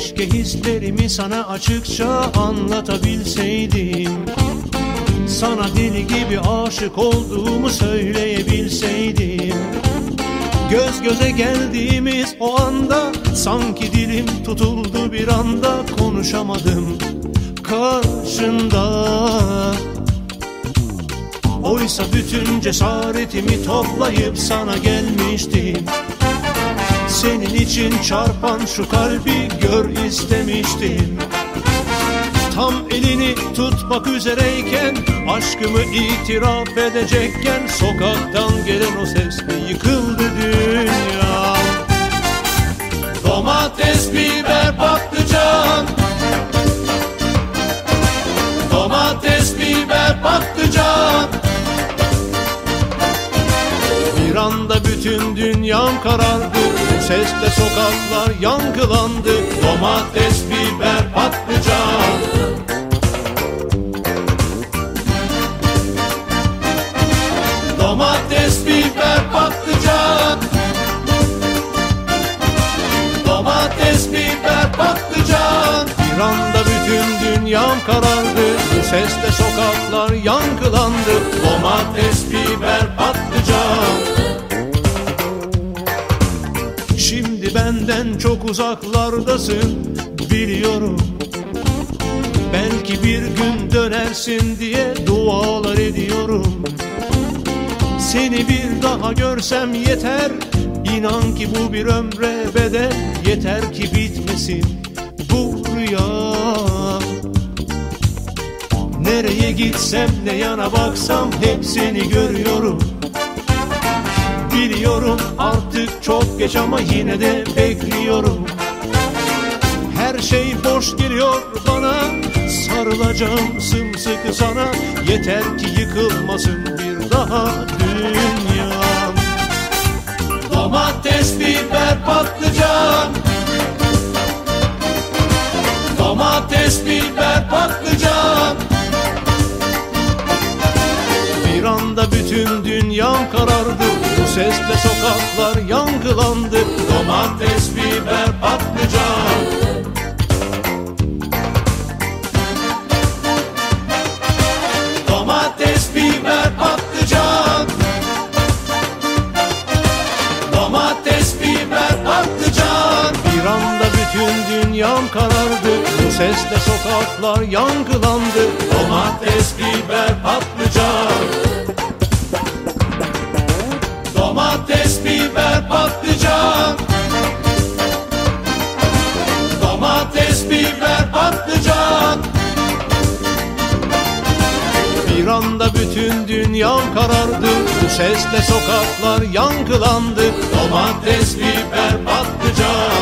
Keşke hislerimi sana açıkça anlatabilseydim. Sana deli gibi aşık olduğumu söyleyebilseydim. Göz göze geldiğimiz o anda Sanki dilim tutuldu bir anda Konuşamadım karşında. Oysa bütün cesaretimi toplayıp sana gelmiştim Senin için çarpan şu kalbi gör istemiştim. Tam elini tutmak üzereyken Aşkımı itiraf edecekken Sokaktan gelen o sesle yıkıldı dünya? Domates, biber, patlıcan. Domates, biber, patlıcan. Bir anda bütün dünyam karardı Sesle sokaklar yankılandı Domates, biber, patlıcan. Domates, biber, patlıcan. Domates, biber, patlıcan. Bir anda bütün dünyam karardı Sesle sokaklar yankılandı Domates, benden çok uzaklardasın biliyorum. Belki bir gün dönersin diye dualar ediyorum. Seni bir daha görsem yeter. İnan ki bu bir ömre bedel. Yeter ki bitmesin bu rüya. Nereye gitsem ne yana baksam hep seni görüyorum Biliyorum artık çok geç ama yine de bekliyorum. Her şey boş geliyor bana. Sarılacağım sımsıkı sana. Yeter ki yıkılmasın bir daha dünyam. Domates, biber, patlıcan. Domates, biber, patlıcan. Bir anda bütün dünyam karardı sesle sokaklar yankılandı Domates, biber, patlıcan. Domates, biber, patlıcan. Domates, biber, patlıcan. Bir anda bütün dünyam karardı. Bu sesle sokaklar yankılandı Domates, biber, patlıcan bütün dünyam karardı Bu sesle sokaklar yankılandı. Domates, biber, patlıcan